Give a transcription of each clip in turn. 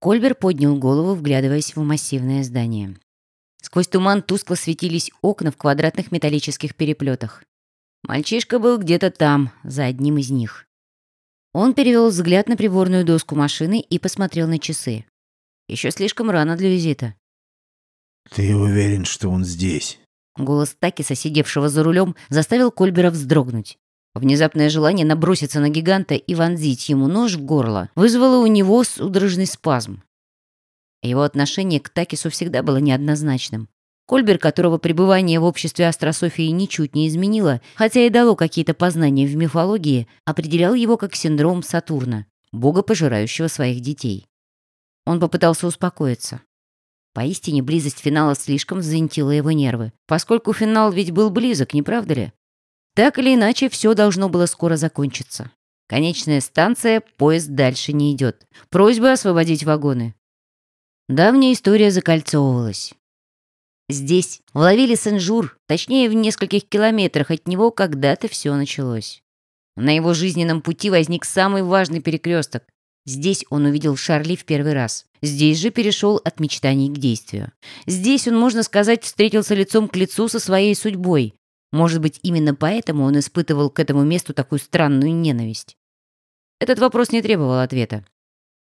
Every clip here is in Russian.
Кольбер поднял голову, вглядываясь в массивное здание. Сквозь туман тускло светились окна в квадратных металлических переплетах. Мальчишка был где-то там, за одним из них. Он перевел взгляд на приборную доску машины и посмотрел на часы. Еще слишком рано для визита. «Ты уверен, что он здесь?» Голос Такиса, сидевшего за рулем, заставил Кольбера вздрогнуть. Внезапное желание наброситься на гиганта и вонзить ему нож в горло вызвало у него судорожный спазм. Его отношение к Такису всегда было неоднозначным. Кольбер, которого пребывание в обществе астрософии ничуть не изменило, хотя и дало какие-то познания в мифологии, определял его как синдром Сатурна, бога, пожирающего своих детей. Он попытался успокоиться. Поистине близость финала слишком взвинтила его нервы, поскольку финал ведь был близок, не правда ли? Так или иначе, все должно было скоро закончиться. Конечная станция, поезд дальше не идет. Просьба освободить вагоны. Давняя история закольцовывалась. Здесь, в ловили Сен-Жур, точнее в нескольких километрах от него, когда-то все началось. На его жизненном пути возник самый важный перекресток. Здесь он увидел Шарли в первый раз. Здесь же перешел от мечтаний к действию. Здесь он, можно сказать, встретился лицом к лицу со своей судьбой. Может быть, именно поэтому он испытывал к этому месту такую странную ненависть. Этот вопрос не требовал ответа.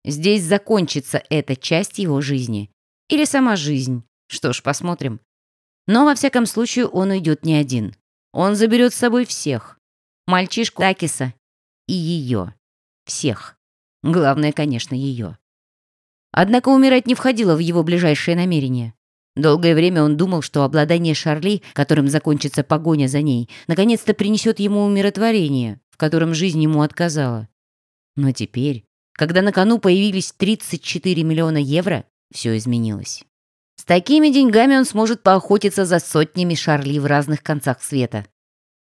Здесь закончится эта часть его жизни. Или сама жизнь. Что ж, посмотрим. Но, во всяком случае, он уйдет не один. Он заберет с собой всех. Мальчишку Такиса и ее. Всех. Главное, конечно, ее. Однако умирать не входило в его ближайшие намерения. Долгое время он думал, что обладание Шарли, которым закончится погоня за ней, наконец-то принесет ему умиротворение, в котором жизнь ему отказала. Но теперь когда на кону появились 34 миллиона евро, все изменилось. С такими деньгами он сможет поохотиться за сотнями Шарли в разных концах света.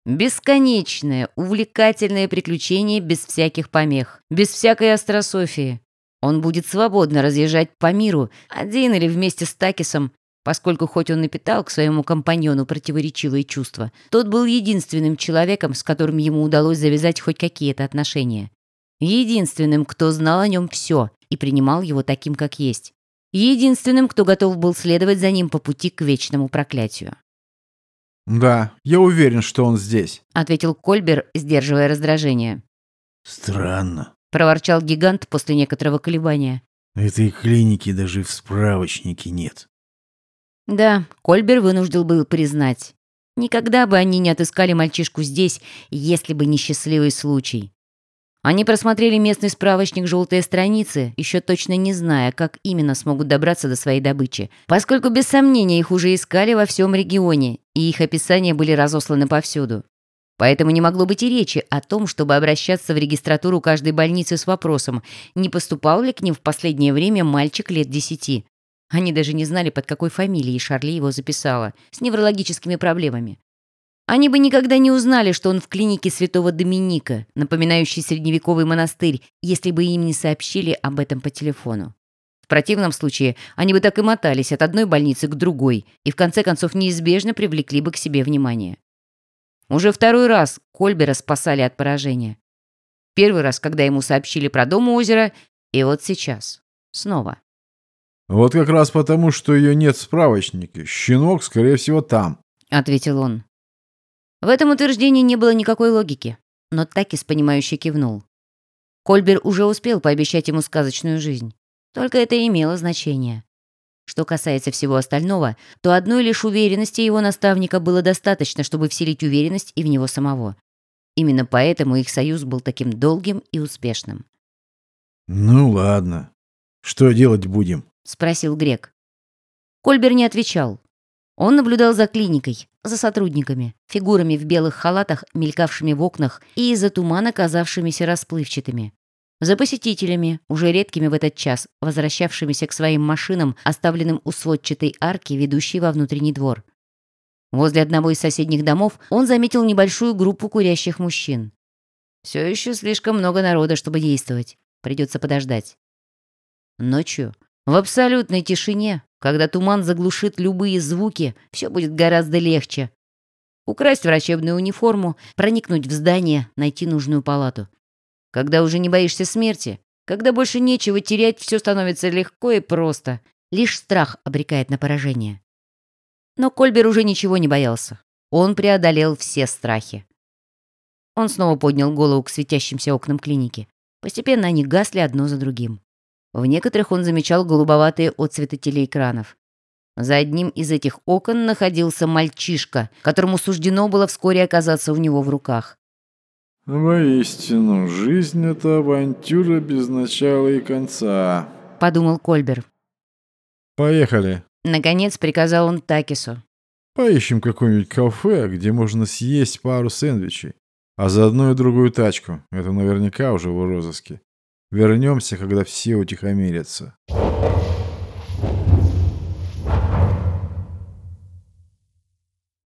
Бесконечное, увлекательное приключение без всяких помех, без всякой астрософии. Он будет свободно разъезжать по миру, один или вместе с Такисом, поскольку хоть он и питал к своему компаньону противоречивые чувства, тот был единственным человеком, с которым ему удалось завязать хоть какие-то отношения. Единственным, кто знал о нем все и принимал его таким, как есть. Единственным, кто готов был следовать за ним по пути к вечному проклятию. «Да, я уверен, что он здесь», — ответил Кольбер, сдерживая раздражение. «Странно», — проворчал гигант после некоторого колебания. «Этой клиники даже в справочнике нет». Да, Кольбер вынужден был признать. Никогда бы они не отыскали мальчишку здесь, если бы не счастливый случай. Они просмотрели местный справочник «Желтые страницы», еще точно не зная, как именно смогут добраться до своей добычи, поскольку без сомнения их уже искали во всем регионе, и их описания были разосланы повсюду. Поэтому не могло быть и речи о том, чтобы обращаться в регистратуру каждой больницы с вопросом, не поступал ли к ним в последнее время мальчик лет десяти. Они даже не знали, под какой фамилией Шарли его записала, с неврологическими проблемами. Они бы никогда не узнали, что он в клинике святого Доминика, напоминающей средневековый монастырь, если бы им не сообщили об этом по телефону. В противном случае они бы так и мотались от одной больницы к другой и в конце концов неизбежно привлекли бы к себе внимание. Уже второй раз Кольбера спасали от поражения. Первый раз, когда ему сообщили про дом у озера, и вот сейчас. Снова. «Вот как раз потому, что ее нет в справочнике. Щенок, скорее всего, там», — ответил он. В этом утверждении не было никакой логики, но Такис, понимающе кивнул. Кольбер уже успел пообещать ему сказочную жизнь. Только это имело значение. Что касается всего остального, то одной лишь уверенности его наставника было достаточно, чтобы вселить уверенность и в него самого. Именно поэтому их союз был таким долгим и успешным. «Ну ладно. Что делать будем?» — спросил Грек. Кольбер не отвечал. Он наблюдал за клиникой, за сотрудниками, фигурами в белых халатах, мелькавшими в окнах и из-за тумана казавшимися расплывчатыми. За посетителями, уже редкими в этот час, возвращавшимися к своим машинам, оставленным у сводчатой арки, ведущей во внутренний двор. Возле одного из соседних домов он заметил небольшую группу курящих мужчин. Все еще слишком много народа, чтобы действовать. Придется подождать. Ночью, в абсолютной тишине, когда туман заглушит любые звуки, все будет гораздо легче. Украсть врачебную униформу, проникнуть в здание, найти нужную палату. Когда уже не боишься смерти, Когда больше нечего терять, все становится легко и просто. Лишь страх обрекает на поражение. Но Кольбер уже ничего не боялся. Он преодолел все страхи. Он снова поднял голову к светящимся окнам клиники. Постепенно они гасли одно за другим. В некоторых он замечал голубоватые отцветы телеэкранов. За одним из этих окон находился мальчишка, которому суждено было вскоре оказаться у него в руках. «Воистину, жизнь — это авантюра без начала и конца», — подумал Кольбер. «Поехали». Наконец приказал он Такису. «Поищем какое-нибудь кафе, где можно съесть пару сэндвичей, а заодно и другую тачку. Это наверняка уже в розыске. Вернемся, когда все утихомирятся».